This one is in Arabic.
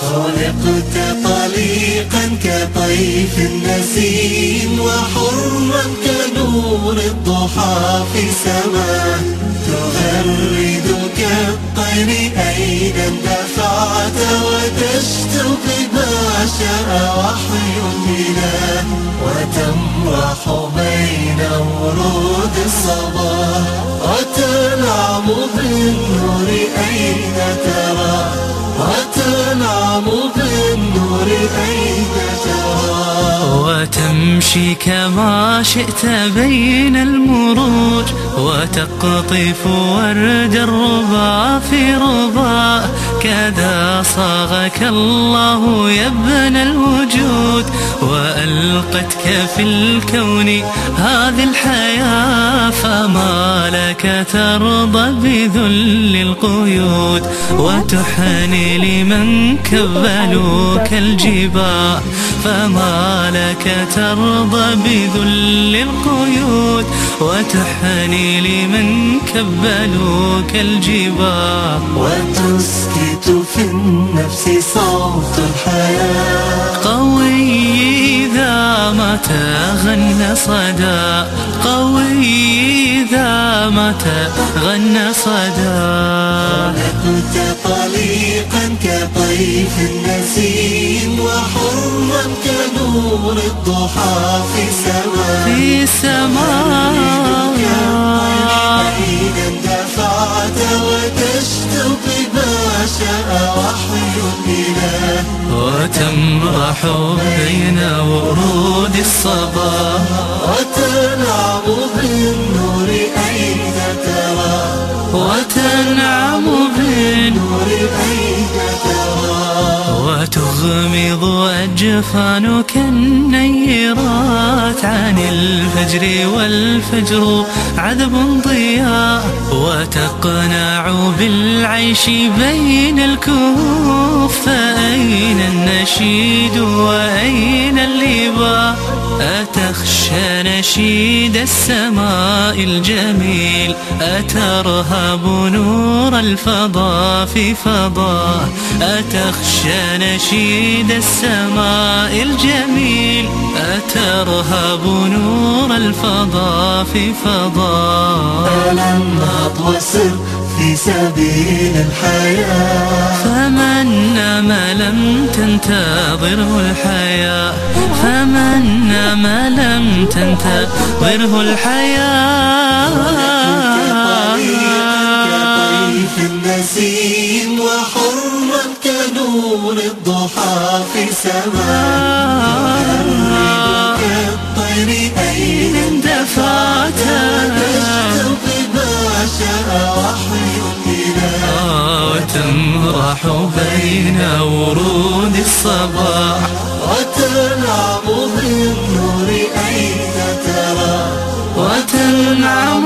خلقت طليقا كطيف النسيم وحرا كنور الضحى في سماه تغرد كالطير أين اندفعت وتشتق ما شاء وحي الإله وتمرح بين ورود الصباح. بالنور أين ترى؟ وتنعم بالنور أين ترى؟ وتمشي كما شئت بين المروج وتقطف ورد الربا في ربا. كذا صاغك الله يا ابن الوجود. وألقتك في الكون. هذه الحياة فما لك ترضى بذل القيود. وتحني لمن كبلوك الجباه فما لك ترضى بذل القيود. وتحني لمن كبلوك الجباه وتسكت في النفس صوت ما تغنى صدى قوي إذا ما تغنى صدى؟ خلقت طليقا كطيف النسيم وحرا كنور الضحى في سماء في سماء وتمرح بين ورود الصباح. وتنعم بالنور أين ترى؟ وتنعم بالنور نور أين ترى وتغمض أجفانك النيرات عن الفجر والفجر عذب ضياء وتقنع بالعيش بين الكهوف فأين النشيد وأين اللباء؟ أتخشى نشيد السماء الجميل أترهب نور الفضاء في فضاء أتخشى نشيد السماء الجميل أترهب نور الفضاء في فضاء. ألم وسر في سبيل الحياة؟ فمن لم تنتظره الحياة فمن نام لم تنتظره الحياة. كطيف النسيم وحرا كنور الضحى في سماء كالطير أين اندفعت؟ تشتق ما شاء وحي الإله وتمرح بين ورود الصباح. وتنعم بالنور أين ترى؟ وتنعم